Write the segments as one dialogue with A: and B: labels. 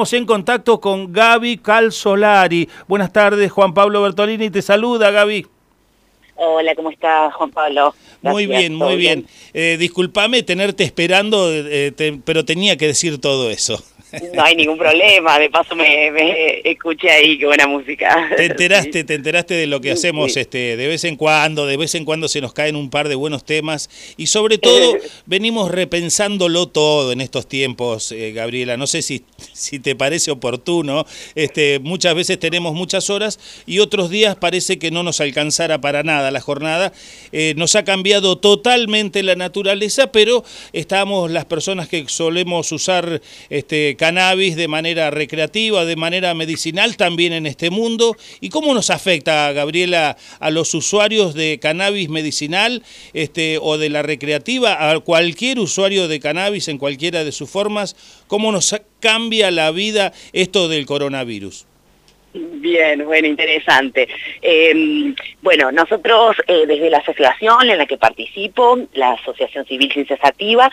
A: Estamos en contacto con Gaby Calzolari. Buenas tardes, Juan Pablo Bertolini te saluda, Gaby.
B: Hola, ¿cómo estás, Juan Pablo?
A: muy bien, muy bien. Eh, disculpame tenerte esperando, eh, pero tenía que decir todo eso.
B: No hay ningún problema, de paso me, escuché ahí, qué buena música.
A: Te enteraste, te enteraste de lo que hacemos este, de vez en cuando, de vez en cuando se nos caen un par de buenos temas y sobre todo venimos repensándolo todo en estos tiempos, eh, Gabriela. No sé si, si te parece oportuno, este, muchas veces tenemos muchas horas y otros días parece que no nos alcanzara para nada la jornada. Eh, nos ha cambiado totalmente la naturaleza, pero estamos las personas que solemos usar este, cannabis de manera recreativa, de manera medicinal también en este mundo. ¿Y cómo nos afecta, Gabriela, a los usuarios de cannabis medicinal este, o de la recreativa, a cualquier usuario de cannabis en cualquiera de sus formas? ¿Cómo nos cambia la vida esto del coronavirus?
B: Bien, bueno, interesante. Em, bueno, nosotros eh, desde la asociación en la que participo, la Asociación Civil Ciencias Activa,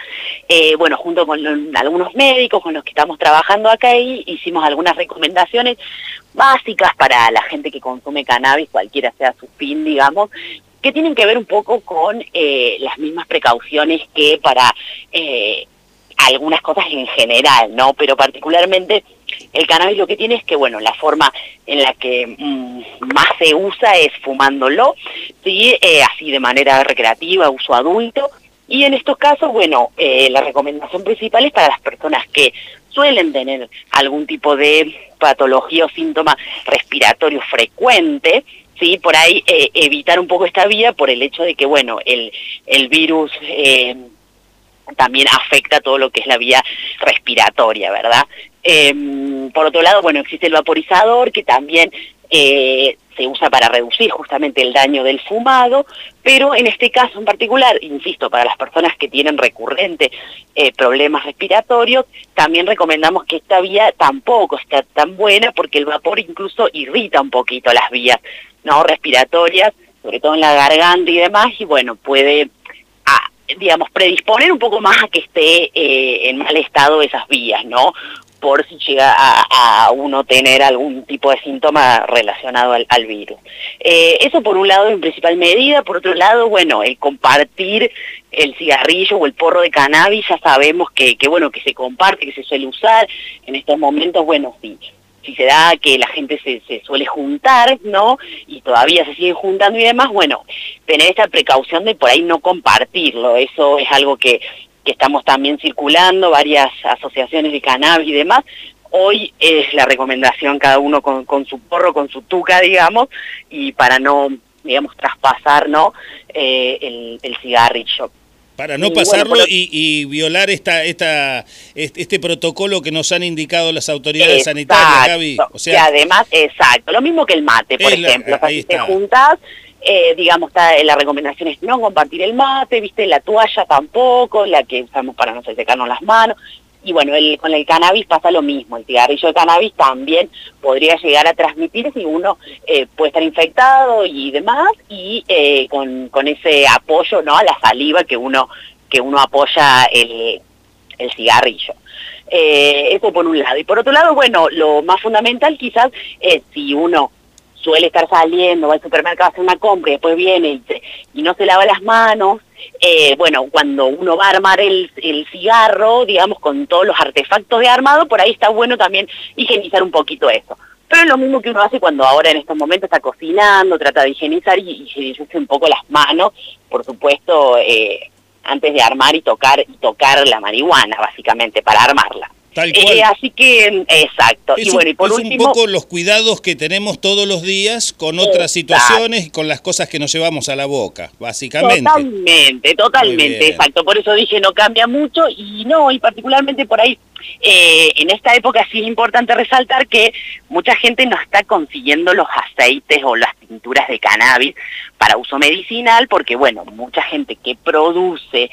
B: eh, bueno, junto con algunos médicos con los que estamos trabajando acá, hicimos algunas recomendaciones básicas para la gente que consume cannabis, cualquiera sea su fin, digamos, que tienen que ver un poco con eh, las mismas precauciones que para algunas cosas en general, ¿no? Pero particularmente el cannabis lo que tiene es que, bueno, la forma en la que mm, más se usa es fumándolo, ¿sí? Eh, así de manera recreativa, uso adulto, y en estos casos, bueno, eh, la recomendación principal es para las personas que suelen tener algún tipo de patología o síntoma respiratorio frecuente, ¿sí? Por ahí eh, evitar un poco esta vía por el hecho de que, bueno, el, el virus también afecta todo lo que es la vía respiratoria, ¿verdad? Em, por otro lado, bueno, existe el vaporizador que también eh, se usa para reducir justamente el daño del fumado, pero en este caso en particular, insisto, para las personas que tienen recurrente eh, problemas respiratorios, también recomendamos que esta vía tampoco está tan buena porque el vapor incluso irrita un poquito las vías no respiratorias, sobre todo en la garganta y demás, y bueno, puede digamos, predisponer un poco más a que esté eh, en mal estado esas vías, ¿no? Por si llega a, uno tener algún tipo de síntoma relacionado al, virus. Eh, eso por un lado en principal medida, por otro lado, bueno, el compartir el cigarrillo o el porro de cannabis, ya sabemos que, que bueno, que se comparte, que se suele usar, en estos momentos, bueno, sí, si se da que la gente se, suele juntar, ¿no? Y todavía se siguen juntando y demás, bueno, tener esta precaución de por ahí no compartirlo, eso es algo que, que estamos también circulando, varias asociaciones de cannabis y demás, hoy es la recomendación cada uno con, con su porro, con su tuca, digamos, y para no, digamos, traspasar, ¿no? Eh, el, el cigarrillo.
A: Para no pasarlo y, violar esta, esta, este, protocolo que nos han indicado las autoridades sanitarias, Gaby.
B: O sea, además, exacto, lo mismo que el mate, por ejemplo. si te juntas, eh, digamos, está, la recomendación es no compartir el mate, viste, la toalla tampoco, la que usamos para no secarnos las manos. Y bueno, el, con el cannabis pasa lo mismo, el cigarrillo de cannabis también podría llegar a transmitir si uno eh, puede estar infectado y demás, y eh, con, con, ese apoyo ¿no? a la saliva que uno, que uno apoya el, el cigarrillo. Eh, eso por un lado. Y por otro lado, bueno, lo más fundamental quizás es si uno suele estar saliendo, va al supermercado a hacer una compra y después viene y, no se lava las manos, eh, bueno, cuando uno va a armar el, cigarro, digamos, con todos los artefactos de armado, por ahí está bueno también higienizar un poquito eso. Pero es lo mismo que uno hace cuando ahora en estos momentos está cocinando, trata de higienizar y higienizarse un poco las manos, por supuesto, eh, antes de armar y tocar, y tocar la marihuana, básicamente, para armarla.
A: Eh,
B: así que, exacto.
A: y bueno, y por es un poco los cuidados que tenemos todos los días con otras situaciones y con las cosas que nos llevamos a la boca, básicamente.
B: Totalmente, totalmente, exacto. Por eso dije no cambia mucho y no, y particularmente por ahí, eh, en esta época sí es importante resaltar que mucha gente no está consiguiendo los aceites o las tinturas de cannabis para uso medicinal porque, bueno, mucha gente que produce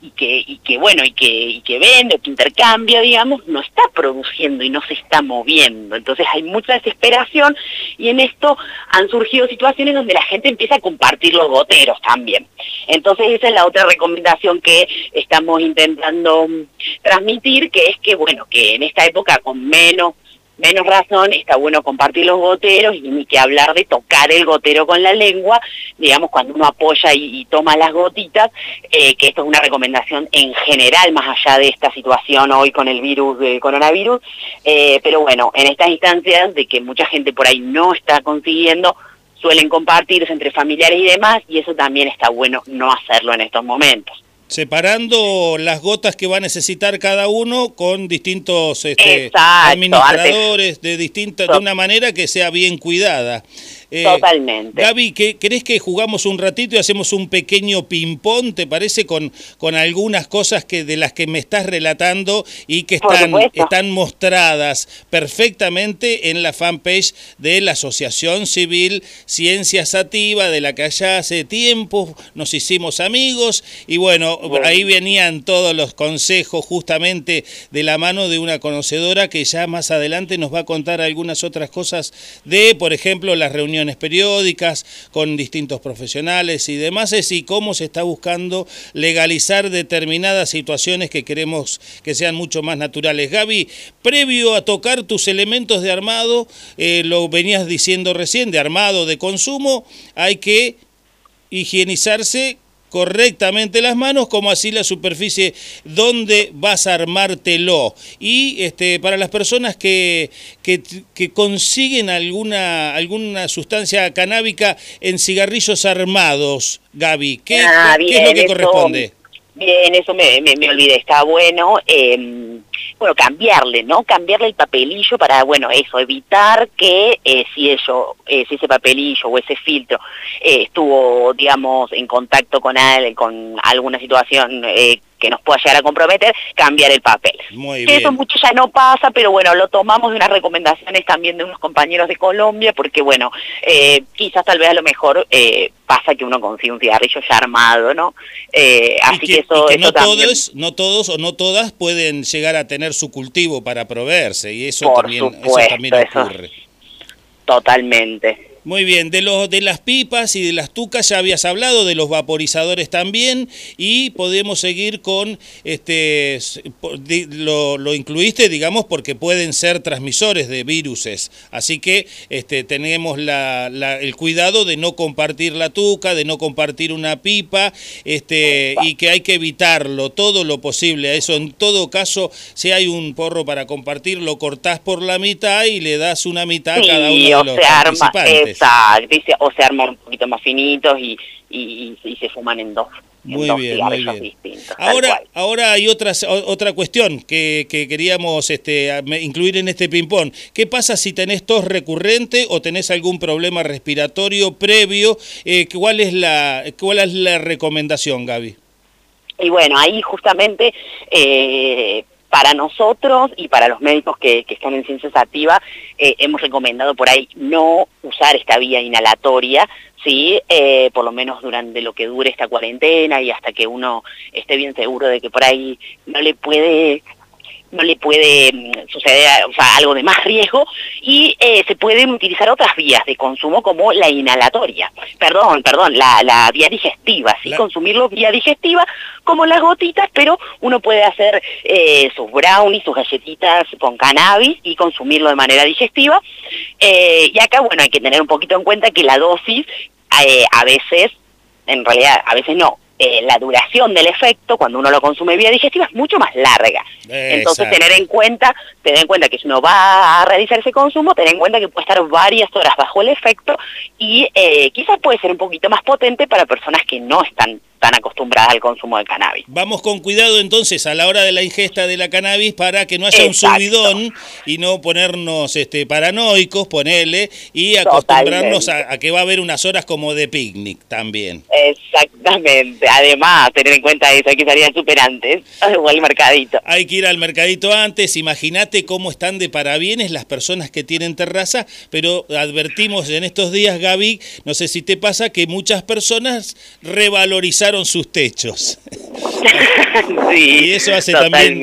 B: y que, y que bueno, y que, y que vende, que intercambia, digamos, no está produciendo y no se está moviendo. Entonces hay mucha desesperación y en esto han surgido situaciones donde la gente empieza a compartir los goteros también. Entonces esa es la otra recomendación que estamos intentando mm, transmitir, que es que, bueno, que en esta época con menos menos razón está bueno compartir los goteros y ni que hablar de tocar el gotero con la lengua, digamos, cuando uno apoya y, toma las gotitas, eh, que esto es una recomendación en general, más allá de esta situación hoy con el virus del coronavirus, eh, pero bueno, en estas instancias de que mucha gente por ahí no está consiguiendo, suelen compartirse entre familiares y demás, y eso también está bueno no hacerlo en estos momentos
A: separando las gotas que va a necesitar cada uno con distintos este, administradores de distinta, de una manera que sea bien cuidada.
B: Eh, Totalmente.
A: Gaby, ¿querés que jugamos un ratito y hacemos un pequeño ping-pong, te parece, con, con algunas cosas que de las que me estás relatando y que están, están mostradas perfectamente en la fanpage de la Asociación Civil Ciencia Sativa, de la que allá hace tiempo nos hicimos amigos. Y bueno, ahí venían todos los consejos justamente de la mano de una conocedora que ya más adelante nos va a contar algunas otras cosas de, por ejemplo, las reuniones periódicas con distintos profesionales y demás, es y cómo se está buscando legalizar determinadas situaciones que queremos que sean mucho más naturales. Gaby, previo a tocar tus elementos de armado, eh, lo venías diciendo recién, de armado, de consumo, hay que higienizarse correctamente las manos, como así la superficie donde vas a armártelo. Y este, para las personas que, que, consiguen alguna, alguna sustancia canábica en cigarrillos armados, Gaby, ¿qué,
B: ah,
A: es lo que corresponde?
B: Bien, eso me, me, olvidé, está bueno. Em, bueno, cambiarle, ¿no? Cambiarle el papelillo para, bueno, eso, evitar que eh, si ello, eh, si ese papelillo o ese filtro eh, estuvo, digamos, en contacto con, alguien con alguna situación que nos pueda llegar a comprometer, cambiar el papel.
A: Muy bien.
B: Eso mucho ya no pasa, pero bueno, lo tomamos de unas recomendaciones también de unos compañeros de Colombia, porque bueno, eh, quizás tal vez a lo mejor eh, pasa que uno consigue un cigarrillo ya armado, ¿no?
A: Eh, así que, eso, no todos, no todos o no todas pueden llegar a tener su cultivo para proveerse, y eso también, eso también ocurre.
B: totalmente.
A: Muy bien, de, los, de las pipas y de las tucas ya habías hablado, de los vaporizadores también, y podemos seguir con, este, lo, lo incluiste, digamos, porque pueden ser transmisores de viruses, así que este, tenemos la, el cuidado de no compartir la tuca, de no compartir una pipa, este, y que hay que evitarlo todo lo posible, a eso en todo caso, si hay un porro para compartir, lo cortás por la mitad y le das una mitad a cada uno de los participantes
B: o se arman un poquito más finitos y, y, se fuman en dos.
A: Muy bien, muy bien. Ahora, ahora hay otras, otra cuestión que, que queríamos este, incluir en este ping-pong. ¿Qué pasa si tenés tos recurrente o tenés algún problema respiratorio previo? Eh, ¿cuál, es la, ¿Cuál es la recomendación, Gaby?
B: Y bueno, ahí justamente eh, para nosotros y para los médicos que, están en ciencias activas, eh, hemos recomendado por ahí no usar esta vía inhalatoria, ¿sí? Eh, por lo menos durante lo que dure esta cuarentena y hasta que uno esté bien seguro de que por ahí no le puede no le puede mm, suceder o sea, algo de más riesgo y eh, se pueden utilizar otras vías de consumo como la inhalatoria, perdón, perdón, la, la vía digestiva, ¿sí? consumirlo vía digestiva como las gotitas, pero uno puede hacer eh, sus brownies, sus galletitas con cannabis y consumirlo de manera digestiva. Eh, y acá, bueno, hay que tener un poquito en cuenta que la dosis a veces, en realidad, a veces no, eh, la duración del efecto cuando uno lo consume vía digestiva es mucho más larga. Entonces tener en cuenta, tener en cuenta que si uno va a realizar ese consumo, tener en cuenta que puede estar varias horas bajo el efecto y eh, quizás puede ser un poquito más potente para personas que no están tan acostumbradas al consumo de cannabis.
A: Vamos con cuidado entonces a la hora de la ingesta de la cannabis para que no haya un subidón y no ponernos este paranoicos, ponele, y acostumbrarnos a, que va a haber unas horas como de picnic también.
B: Exactamente, además tener en cuenta eso, hay que salir al super antes, o al mercadito.
A: Hay que ir al mercadito antes, imagínate cómo están de parabienes las personas que tienen terraza, pero advertimos en estos días, Gaby, no sé si te pasa, que muchas personas revalorizaron sus techos. y eso hace también,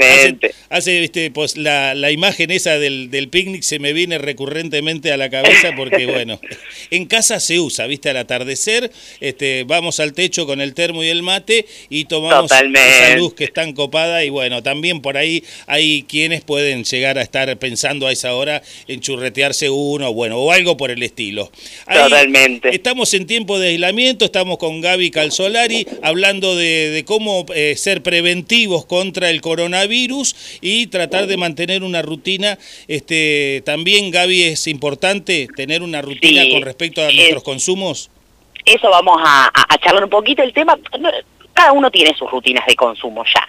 A: hace, pues, la, la, imagen esa del, del picnic se me viene recurrentemente a la cabeza porque, bueno, en casa se usa, viste, al atardecer, este, vamos al techo con el termo y el mate y tomamos esa luz que es tan copada y bueno, también por ahí hay quienes pueden llegar a estar pensando a esa hora en churretearse uno, bueno, o algo por el estilo.
B: Totalmente.
A: Estamos en tiempo de aislamiento, estamos con Gaby Calzolari hablando de, cómo eh, ser preventivos contra el coronavirus y tratar de mantener una rutina. Este, también, Gaby, es importante tener una rutina con respecto a nuestros consumos.
B: Eso vamos a, a, charlar un poquito. El tema, cada uno tiene sus rutinas de consumo ya.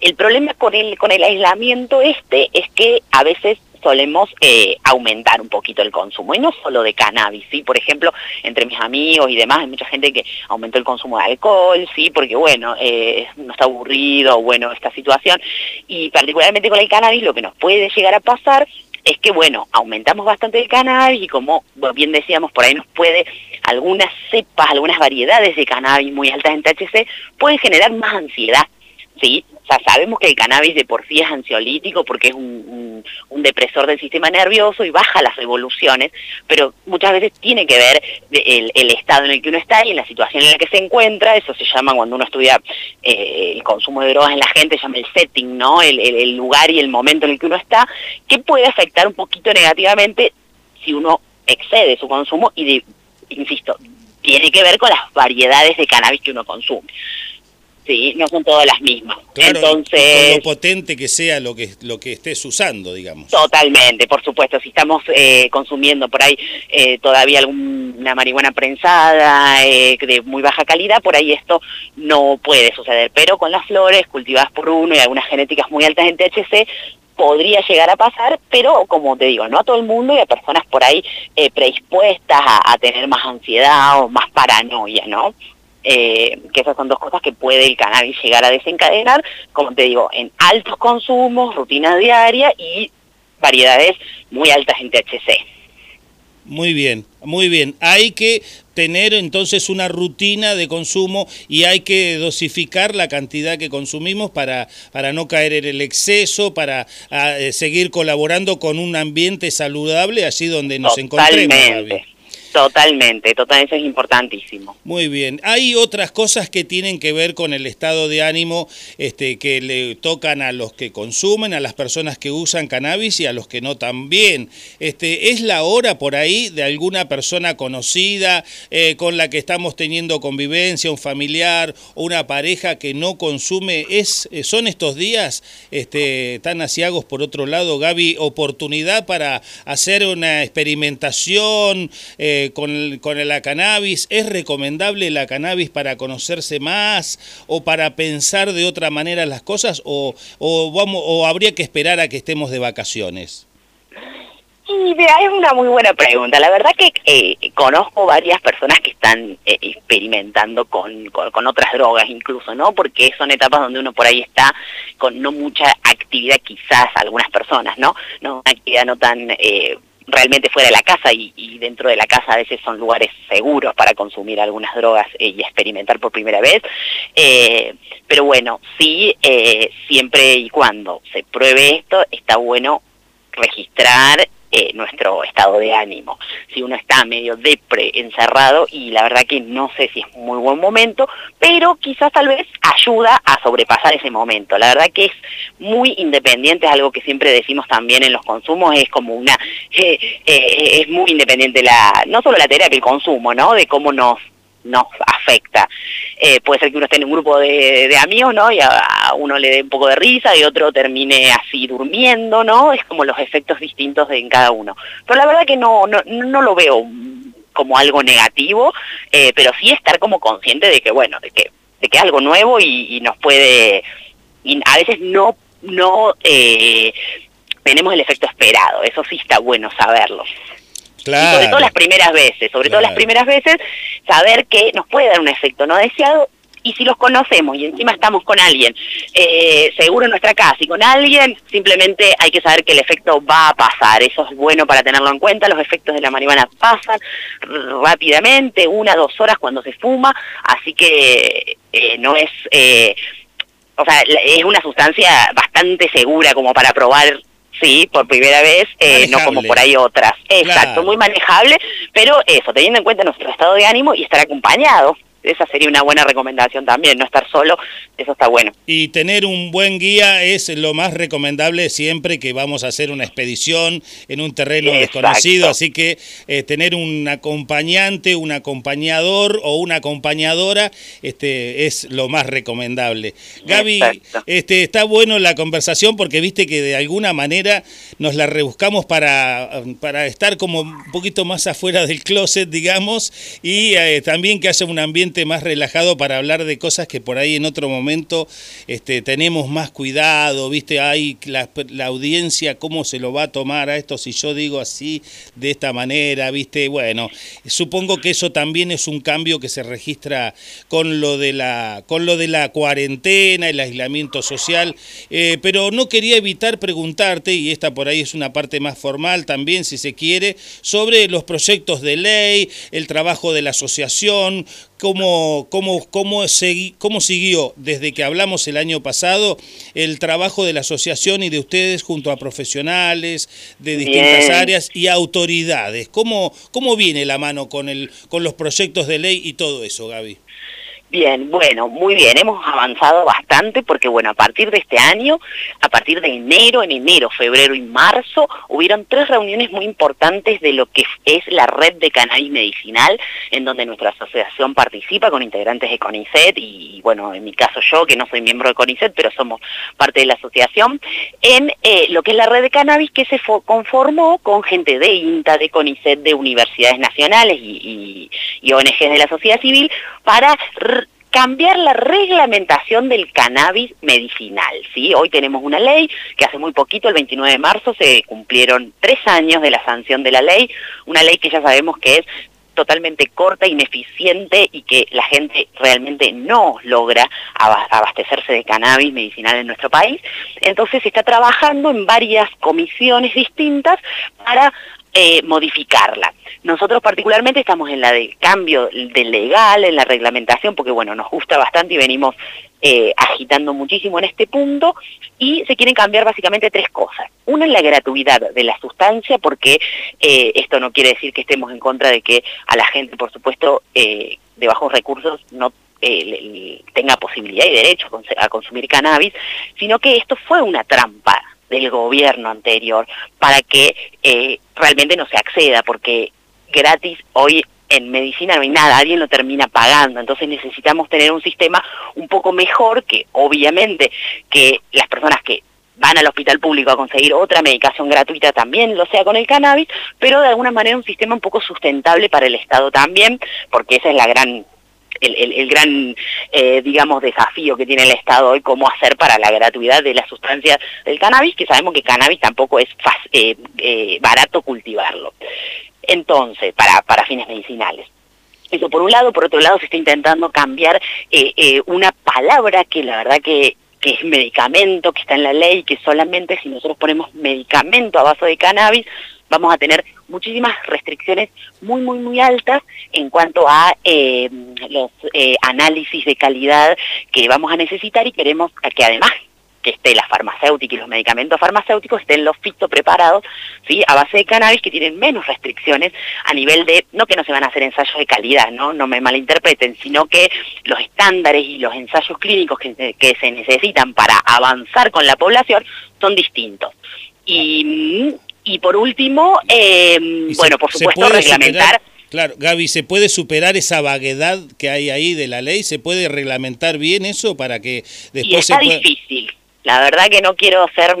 B: El problema con el, con el aislamiento este es que a veces solemos eh, aumentar un poquito el consumo, y no solo de cannabis, ¿sí? Por ejemplo, entre mis amigos y demás, hay mucha gente que aumentó el consumo de alcohol, ¿sí? Porque, bueno, eh, no está aburrido, bueno, esta situación, y particularmente con el cannabis lo que nos puede llegar a pasar es que, bueno, aumentamos bastante el cannabis y como bien decíamos, por ahí nos puede, algunas cepas, algunas variedades de cannabis muy altas en THC pueden generar más ansiedad, ¿sí? Sabemos que el cannabis de por sí es ansiolítico porque es un, depresor del sistema nervioso y baja las revoluciones, pero muchas veces tiene que ver el, estado en el que uno está y en la situación en la que se encuentra, eso se llama cuando uno estudia eh, el consumo de drogas en la gente, se llama el setting, ¿no? El, lugar y el momento en el que uno está, que puede afectar un poquito negativamente si uno excede su consumo y, insisto, tiene que ver con las variedades de cannabis que uno consume. Sí, no son todas las mismas.
A: Entonces, con lo potente que sea lo que lo que estés usando, digamos.
B: Totalmente, por supuesto. Si estamos eh, consumiendo por ahí eh, todavía alguna marihuana prensada eh, de muy baja calidad, por ahí esto no puede suceder. Pero con las flores cultivadas por uno y algunas genéticas muy altas en THC, podría llegar a pasar, pero como te digo, no a todo el mundo y a personas por ahí predispuestas a, a, tener más ansiedad o más paranoia, ¿no? Eh, que esas son dos cosas que puede el cannabis llegar a desencadenar, como te digo, en altos consumos, rutina diaria y variedades muy altas en THC.
A: Muy bien, muy bien. Hay que tener entonces una rutina de consumo y hay que dosificar la cantidad que consumimos para, para no caer en el exceso, para ah, eh, seguir colaborando con un ambiente saludable allí donde nos encontremos.
B: Totalmente, totalmente, eso es importantísimo.
A: Muy bien. Hay otras cosas que tienen que ver con el estado de ánimo este, que le tocan a los que consumen, a las personas que usan cannabis y a los que no también. Este, ¿Es la hora por ahí de alguna persona conocida eh, con la que estamos teniendo convivencia, un familiar una pareja que no consume? ¿Es, eh, ¿Son estos días este, tan asiagos por otro lado, Gaby, oportunidad para hacer una experimentación? Eh, con, con la cannabis? ¿Es recomendable la cannabis para conocerse más o para pensar de otra manera las cosas o, o, vamos, o habría que esperar a que estemos de vacaciones?
B: Y es una muy buena pregunta. La verdad que eh, conozco varias personas que están eh, experimentando con, con, otras drogas incluso, ¿no? Porque son etapas donde uno por ahí está con no mucha actividad quizás algunas personas, ¿no? No una actividad no tan... Eh, realmente fuera de la casa y, dentro de la casa a veces son lugares seguros para consumir algunas drogas eh, y experimentar por primera vez. Eh, pero bueno, sí, eh, siempre y cuando se pruebe esto, está bueno registrar eh, nuestro estado de ánimo. Si uno está medio depre, encerrado, y la verdad que no sé si es muy buen momento, pero quizás tal vez ayuda a sobrepasar ese momento. La verdad que es muy independiente, es algo que siempre decimos también en los consumos, es como una, eh, eh, es muy independiente la, no solo la terapia, el consumo, ¿no? De cómo nos nos afecta. Eh, puede ser que uno esté en un grupo de, amigos, ¿no? Y a, uno le dé un poco de risa y otro termine así durmiendo, ¿no? Es como los efectos distintos de en cada uno. Pero la verdad que no, no, no lo veo como algo negativo, eh, pero sí estar como consciente de que, bueno, de que, de que algo nuevo y, nos puede, y a veces no, no eh, tenemos el efecto esperado, eso sí está bueno saberlo sobre todo las primeras veces, sobre todo las primeras veces, saber que nos puede dar un efecto no deseado y si los conocemos y encima estamos con alguien eh, seguro en nuestra casa y con alguien, simplemente hay que saber que el efecto va a pasar. Eso es bueno para tenerlo en cuenta. Los efectos de la marihuana pasan rápidamente, una, dos horas cuando se fuma, así que eh, no es... Eh, o sea, es una sustancia bastante segura como para probar sí, por primera vez, eh, no como por ahí otras. Exacto, muy manejable, pero eso, teniendo en cuenta nuestro estado de ánimo y estar acompañado esa sería una buena recomendación también, no estar solo, eso está bueno.
A: Y tener un buen guía es lo más recomendable siempre que vamos a hacer una expedición en un terreno desconocido, así que eh, tener un acompañante, un acompañador o una acompañadora este, es lo más recomendable. Gaby, este, está bueno la conversación porque viste que de alguna manera nos la rebuscamos para, para estar como un poquito más afuera del closet, digamos, y eh, también que haya un ambiente más relajado para hablar de cosas que por ahí en otro momento este, tenemos más cuidado, ¿viste? Hay la, audiencia, cómo se lo va a tomar a esto si yo digo así, de esta manera, ¿viste? Bueno, supongo que eso también es un cambio que se registra con lo de la, con lo de la cuarentena, el aislamiento social, eh, pero no quería evitar preguntarte, y esta por ahí es una parte más formal también, si se quiere, sobre los proyectos de ley, el trabajo de la asociación, cómo, cómo, cómo, cómo siguió desde que hablamos el año pasado el trabajo de la asociación y de ustedes junto a profesionales de distintas áreas y autoridades. ¿Cómo, ¿Cómo viene la mano con, el, con los proyectos de ley y todo eso, Gaby?
B: Bien, bueno, muy bien, hemos avanzado bastante porque, bueno, a partir de este año, a partir de enero, en enero, febrero y marzo, hubieron tres reuniones muy importantes de lo que es la red de cannabis medicinal, en donde nuestra asociación participa con integrantes de CONICET y, bueno, en mi caso yo, que no soy miembro de CONICET, pero somos parte de la asociación, en eh, lo que es la red de cannabis que se conformó con gente de INTA, de CONICET, de universidades nacionales y, y ONGs de la sociedad civil para cambiar la reglamentación del cannabis medicinal. ¿sí? Hoy tenemos una ley que hace muy poquito, el 29 de marzo, se cumplieron tres años de la sanción de la ley, una ley que ya sabemos que es totalmente corta, ineficiente y que la gente realmente no logra abastecerse de cannabis medicinal en nuestro país. Entonces se está trabajando en varias comisiones distintas para eh, modificarla. Nosotros particularmente estamos en la de cambio de legal, en la reglamentación, porque bueno, nos gusta bastante y venimos eh, agitando muchísimo en este punto, y se quieren cambiar básicamente tres cosas. Una es la gratuidad de la sustancia, porque eh, esto no quiere decir que estemos en contra de que a la gente, por supuesto, de bajos recursos no tenga posibilidad y derecho a consumir cannabis, sino que esto fue una trampa del gobierno anterior para que eh, realmente no se acceda, porque gratis hoy en medicina no hay nada, alguien lo termina pagando, entonces necesitamos tener un sistema un poco mejor que obviamente que las personas que van al hospital público a conseguir otra medicación gratuita también lo sea con el cannabis, pero de alguna manera un sistema un poco sustentable para el Estado también, porque esa es la gran el, gran, eh, digamos, desafío que tiene el Estado hoy, cómo hacer para la gratuidad de la sustancia del cannabis, que sabemos que cannabis tampoco es eh, eh, barato cultivarlo. Entonces, para, para fines medicinales. Eso por un lado, por otro lado se está intentando cambiar una palabra que la verdad que que es medicamento, que está en la ley, que solamente si nosotros ponemos medicamento a base de cannabis, vamos a tener muchísimas restricciones muy, muy, muy altas en cuanto a eh, los eh, análisis de calidad que vamos a necesitar y queremos que además que esté la farmacéutica y los medicamentos farmacéuticos estén los fitopreparados, ¿sí? a base de cannabis que tienen menos restricciones a nivel de, no que no se van a hacer ensayos de calidad, no, no me malinterpreten, sino que los estándares y los ensayos clínicos que, que se necesitan para avanzar con la población son distintos. Y y por último, eh, bueno, por supuesto, reglamentar...
A: claro, Gaby, ¿se puede superar esa vaguedad que hay ahí de la ley? ¿Se puede reglamentar bien eso para que después y
B: está difícil. La verdad que no quiero ser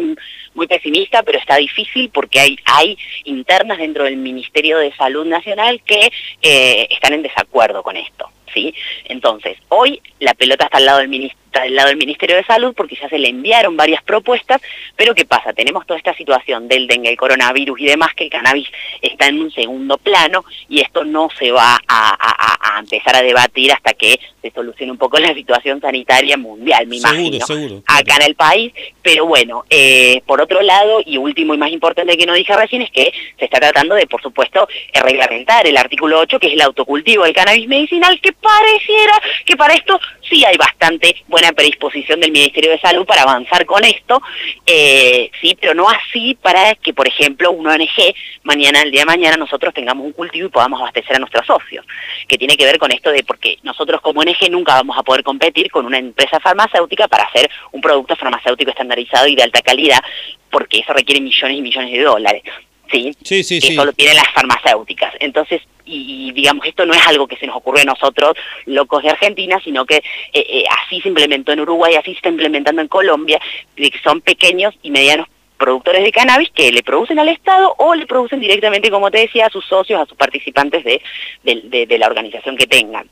B: muy pesimista, pero está difícil porque hay, hay internas dentro del Ministerio de Salud Nacional que eh, están en desacuerdo con esto. ¿sí? Entonces, hoy la pelota está al lado del Ministerio del lado del Ministerio de Salud porque ya se le enviaron varias propuestas, pero ¿qué pasa? Tenemos toda esta situación del dengue, el coronavirus y demás, que el cannabis está en un segundo plano y esto no se va a, empezar a debatir hasta que se solucione un poco la situación sanitaria mundial, me imagino, acá en el país. Pero bueno, eh, por otro lado, y último y más importante que no dije recién, es que se está tratando de, por supuesto, reglamentar el artículo 8, que es el autocultivo del cannabis medicinal, que pareciera que para esto sí hay bastante buena predisposición del Ministerio de Salud para avanzar con esto, eh, sí, pero no así para que, por ejemplo, un ONG, mañana, el día de mañana, nosotros tengamos un cultivo y podamos abastecer a nuestros socios, que tiene que ver con esto de porque nosotros como ONG nunca vamos a poder competir con una empresa farmacéutica para hacer un producto farmacéutico estandarizado y de alta calidad, porque eso requiere millones y millones de dólares. ¿Sí?
A: Sí, sí,
B: que eso lo tienen las farmacéuticas. Entonces, y, digamos, esto no es algo que se nos ocurre a nosotros, locos de Argentina, sino que eh, eh, así se implementó en Uruguay, así se está implementando en Colombia, que son pequeños y medianos productores de cannabis que le producen al Estado o le producen directamente, como te decía, a sus socios, a sus participantes de, de, la organización que tengan.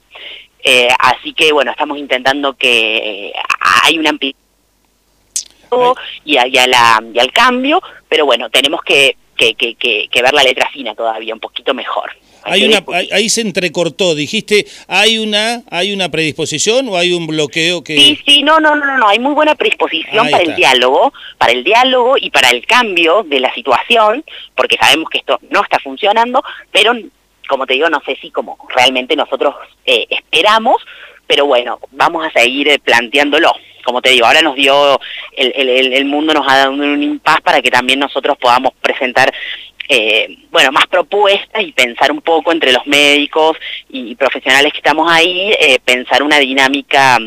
B: Eh, así que, bueno, estamos intentando que hay una amplitud y, y, la, y al cambio, pero bueno, tenemos que que, que, que, ver la letra fina todavía un poquito mejor.
A: Hay una, ahí se entrecortó, dijiste, ¿hay una hay una predisposición o hay un bloqueo que...?
B: Sí, sí, no, no, no, no, hay muy buena predisposición para el diálogo, para el diálogo y para el cambio de la situación, porque sabemos que esto no está funcionando, pero como te digo, no sé si como realmente nosotros eh, esperamos, pero bueno, vamos a seguir eh, planteándolo como te digo, ahora nos dio, el, el, el mundo nos ha dado un, impas para que también nosotros podamos presentar eh, bueno, más propuestas y pensar un poco entre los médicos y, profesionales que estamos ahí, eh, pensar una dinámica,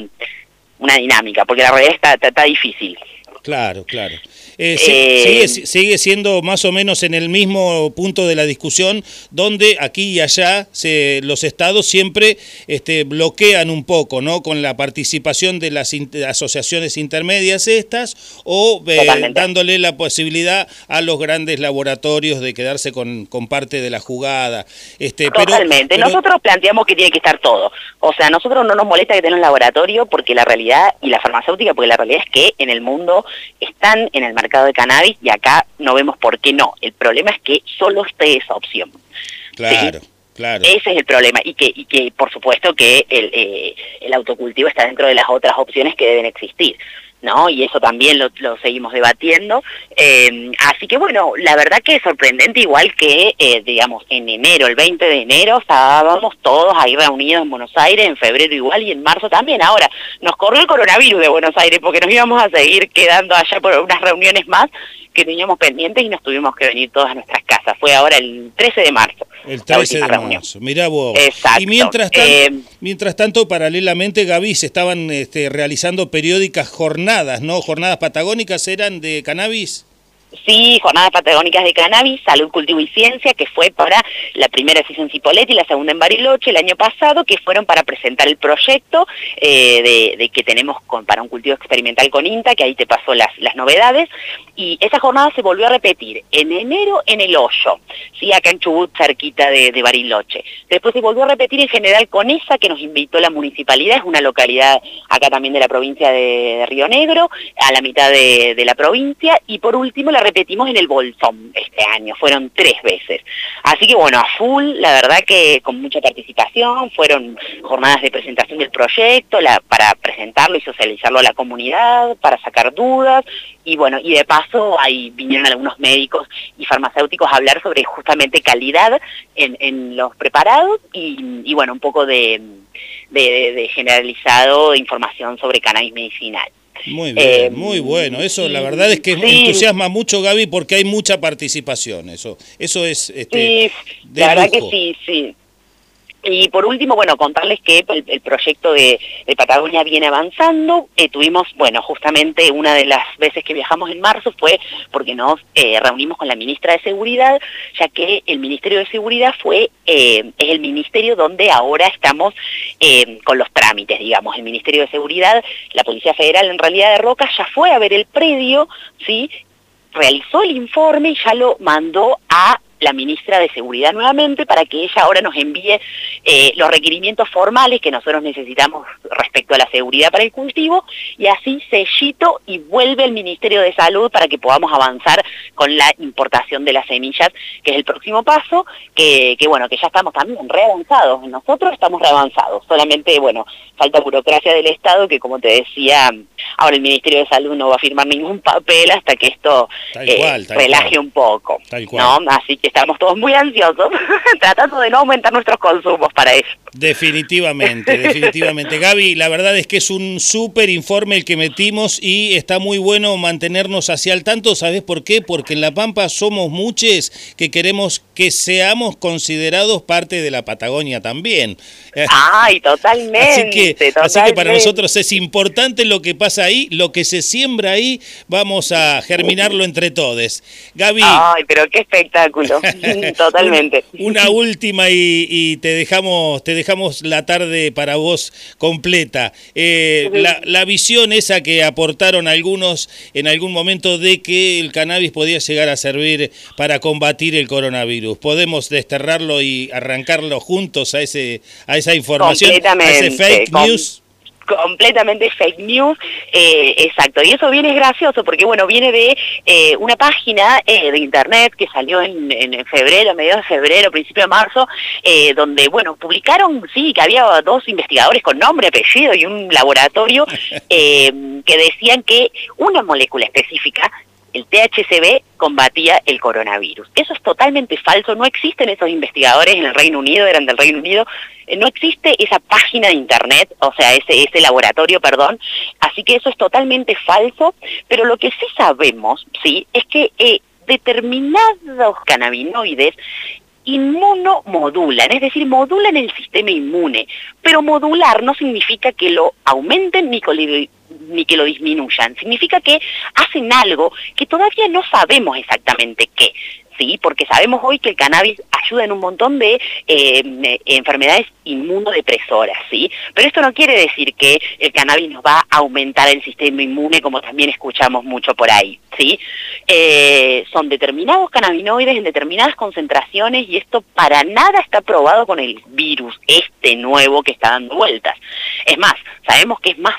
B: una dinámica, porque la realidad está, está difícil.
A: Claro, claro. Eh, sigue, sigue, siendo más o menos en el mismo punto de la discusión, donde aquí y allá se, los estados siempre este, bloquean un poco, ¿no? Con la participación de las asociaciones intermedias estas, o eh, dándole la posibilidad a los grandes laboratorios de quedarse con, con parte de la jugada.
B: Este, Totalmente. Nosotros planteamos que tiene que estar todo. O sea, nosotros no nos molesta que tenga un laboratorio porque la realidad, y la farmacéutica, porque la realidad es que en el mundo están en el mercado mercado de cannabis y acá no vemos por qué no. El problema es que solo esté esa opción.
A: Claro. Claro.
B: Ese es el problema y que, y que por supuesto que el, eh, el autocultivo está dentro de las otras opciones que deben existir. ¿No? Y eso también lo, seguimos debatiendo. Eh, así que bueno, la verdad que sorprendente, igual que, eh, digamos, en enero, el 20 de enero, estábamos todos ahí reunidos en Buenos Aires, en febrero igual y en marzo también. Ahora, nos corrió el coronavirus de Buenos Aires porque nos íbamos a seguir quedando allá por unas reuniones más que teníamos pendientes y nos tuvimos que venir todas a nuestras casas. Fue ahora el 13 de marzo.
A: El 13 de marzo, mirá vos.
B: Exacto.
A: Y mientras tanto, eh, mientras tanto paralelamente, Gaby, se estaban este, realizando periódicas jornadas, ¿no? Jornadas patagónicas eran de cannabis.
B: Sí, jornadas patagónicas de cannabis, salud, cultivo y ciencia, que fue para la primera vez en Cipolletti y la segunda en Bariloche el año pasado, que fueron para presentar el proyecto eh, de, que tenemos para un cultivo experimental con INTA, que ahí te pasó las, las novedades, y esa jornada se volvió a repetir en enero en el Hoyo, ¿sí? acá en Chubut, cerquita de, Bariloche. Después se volvió a repetir en general con esa que nos invitó la municipalidad, es una localidad acá también de la provincia de, Río Negro, a la mitad de, de la provincia, y por último repetimos en el Bolsón este año, fueron tres veces. Así que bueno, a full, la verdad que con mucha participación, fueron jornadas de presentación del proyecto, la, para presentarlo y socializarlo a la comunidad, para sacar dudas, y bueno, y de paso ahí vinieron algunos médicos y farmacéuticos a hablar sobre justamente calidad en, los preparados y, bueno, un poco de, de, de generalizado información sobre cannabis medicinal.
A: Muy bien, eh, muy bueno. Eso la verdad es que entusiasma mucho, Gaby, porque hay mucha participación. Eso, eso es.
B: Este, sí, la verdad que sí, sí. Y por último, bueno, contarles que el, proyecto de, Patagonia viene avanzando. Eh, tuvimos, bueno, justamente una de las veces que viajamos en marzo fue porque nos eh, reunimos con la ministra de Seguridad, ya que el Ministerio de Seguridad fue eh, es el ministerio donde ahora estamos con los trámites, digamos. El Ministerio de Seguridad, la Policía Federal en realidad de Roca ya fue a ver el predio, ¿sí? realizó el informe y ya lo mandó a la ministra de Seguridad nuevamente para que ella ahora nos envíe eh, los requerimientos formales que nosotros necesitamos respecto a la seguridad para el cultivo y así sellito y vuelve el Ministerio de Salud para que podamos avanzar con la importación de las semillas, que es el próximo paso, que, que bueno, que ya estamos también reavanzados, nosotros estamos reavanzados, solamente, bueno, falta burocracia del Estado que como te decía, ahora el Ministerio de Salud no va a firmar ningún papel hasta que esto eh, relaje un poco, ¿no? Así que estamos todos muy ansiosos, tratando de no aumentar nuestros consumos para eso.
A: Definitivamente, definitivamente. Gaby, la verdad es que es un súper informe el que metimos y está muy bueno mantenernos hacia el tanto. ¿Sabes por qué? Porque en La Pampa somos muchos que queremos que seamos considerados parte de la Patagonia también.
B: Ay, totalmente.
A: Así que, Así que para nosotros es importante lo que pasa ahí, lo que se siembra ahí, vamos a germinarlo entre todos. Gaby.
B: Ay, pero qué espectáculo. Totalmente.
A: Una, última y, te dejamos, te dejamos la tarde para vos completa. Eh, la, la visión esa que aportaron algunos en algún momento de que el cannabis podía llegar a servir para combatir el coronavirus. Podemos desterrarlo y arrancarlo juntos a ese a esa información, a ese fake news
B: completamente fake news, eh, exacto. Y eso viene gracioso porque, bueno, viene de eh, una página eh, de internet que salió en, en, febrero, mediados de febrero, principio de marzo, donde, bueno, publicaron, sí, que había dos investigadores con nombre, apellido y un laboratorio que decían que una molécula específica el THCB combatía el coronavirus. Eso es totalmente falso, no existen esos investigadores en el Reino Unido, eran del Reino Unido, eh, no existe esa página de internet, o sea, ese, ese laboratorio, perdón, así que eso es totalmente falso, pero lo que sí sabemos, sí, es que eh, determinados cannabinoides inmunomodulan, es decir, modulan el sistema inmune, pero modular no significa que lo aumenten ni, que lo disminuyan, significa que hacen algo que todavía no sabemos exactamente qué. ¿Sí? Porque sabemos hoy que el cannabis ayuda en un montón de eh, enfermedades inmunodepresoras, ¿sí? Pero esto no quiere decir que el cannabis nos va a aumentar el sistema inmune, como también escuchamos mucho por ahí, ¿sí? Eh, son determinados cannabinoides en determinadas concentraciones y esto para nada está probado con el virus, este nuevo que está dando vueltas. Es más, sabemos que es más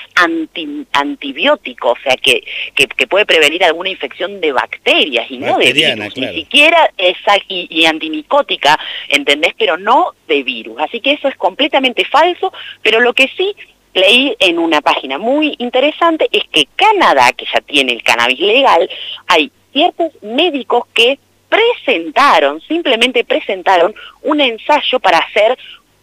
B: antibiótico, o sea, que, que, puede prevenir alguna infección de bacterias y no de virus, ni siquiera esa, y, y antimicótica, ¿entendés? Pero no de virus. Así que eso es completamente falso, pero lo que sí leí en una página muy interesante es que Canadá, que ya tiene el cannabis legal, hay ciertos médicos que presentaron, simplemente presentaron un ensayo para hacer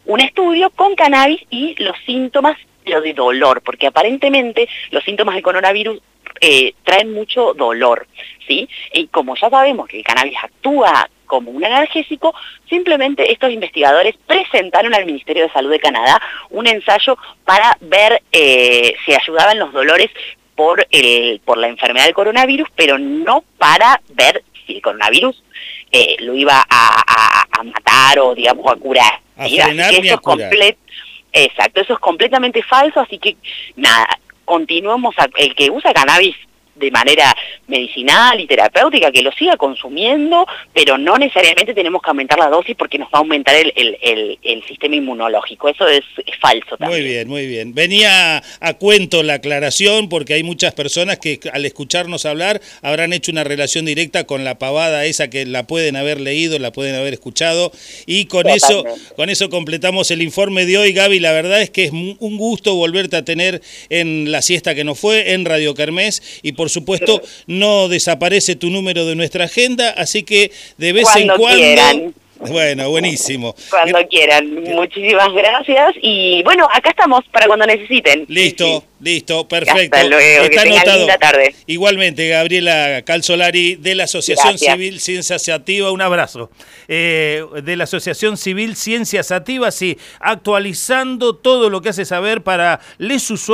B: un estudio con cannabis y los síntomas lo de dolor, porque aparentemente los síntomas del coronavirus eh, traen mucho dolor, ¿sí? Y como ya sabemos que el cannabis actúa como un analgésico, simplemente estos investigadores presentaron al Ministerio de Salud de Canadá un ensayo para ver eh, si ayudaban los dolores por, el, por la enfermedad del coronavirus, pero no para ver si el coronavirus eh, lo iba a, matar o, digamos, a curar.
A: A frenar eso
B: Exacto, eso es completamente falso, así que nada, continuemos, el que usa cannabis de manera medicinal y terapéutica, que lo siga consumiendo, pero no necesariamente tenemos que aumentar la dosis porque nos va a aumentar el, el, el, sistema inmunológico. Eso es, falso también.
A: Muy bien, muy bien. Venía a cuento la aclaración porque hay muchas personas que al escucharnos hablar habrán hecho una relación directa con la pavada esa que la pueden haber leído, la pueden haber escuchado y con eso con eso completamos el informe de hoy, Gaby. La verdad es que es un gusto volverte a tener en la siesta que nos fue en Radio Kermés y por por supuesto, no desaparece tu número de nuestra agenda, así que de vez en cuando... Bueno, buenísimo.
B: Cuando quieran. Muchísimas gracias. Y bueno, acá estamos para cuando necesiten.
A: Listo, listo, perfecto.
B: Hasta luego, Está anotado. tarde.
A: Igualmente, Gabriela Calzolari de la Asociación Civil Ciencias Sativa, un abrazo. Eh, de la Asociación Civil Ciencias Sativas, sí, actualizando todo lo que hace saber para les usuarios.